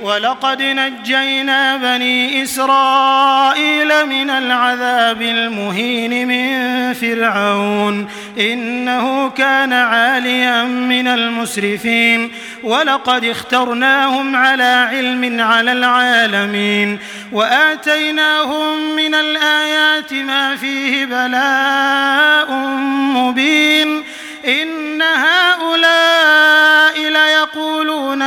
وَلَقَدْ نَجَّيْنَا بَنِي إِسْرَائِيلَ مِنَ الْعَذَابِ الْمُهِينِ مِنْ فِرْعَوْنَ. إِنَّهُ كَانَ عَالِيًا مِنَ الْمُسْرِفِينَ. وَلَقَدْ اخْتَرْنَاهُمْ عَلَى عِلْمٍ عَلَى الْعَالَمِينَ. وَآتَيْنَاهُمْ مِنَ الْآيَاتِ مَا فِيهِ بَلَاءٌ مُبِينٌ.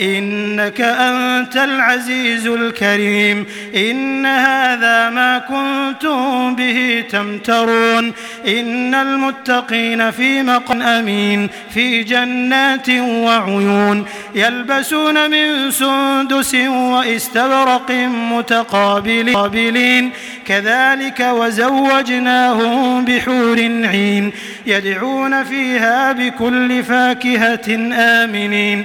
إنك أنت العزيز الكريم. إن هذا ما كنتم به تمترون. إن المتقين في مقن أمين في جنات وعيون. يلبسون من سندس وإستبرق متقابلين. كذلك وزوجناهم بحور عين. يدعون فيها بكل فاكهة آمنين.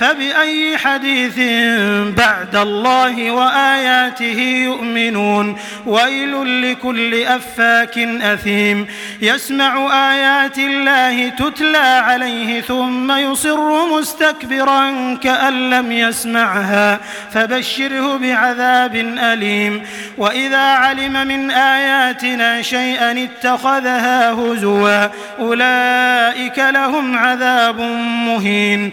فبأي حديث بعد الله وآياته يؤمنون؟ ويل لكل أفاك أثيم. يسمع آيات الله تتلى عليه ثم يصر مستكبرا كأن لم يسمعها. فبشره بعذاب أليم. وإذا علم من آياتنا شيئا اتخذها هزوا أولئك لهم عذاب مهين.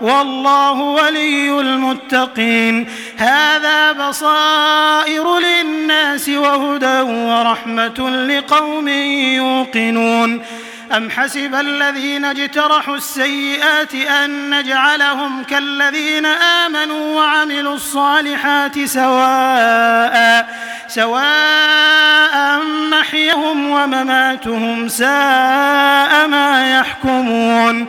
والله ولي المتقين. هذا بصائر للناس وهدى ورحمة لقوم يوقنون. أم حسب الذين اجترحوا السيئات أن نجعلهم كالذين آمنوا وعملوا الصالحات سواء سواء محيهم ومماتهم ساء ما يحكمون.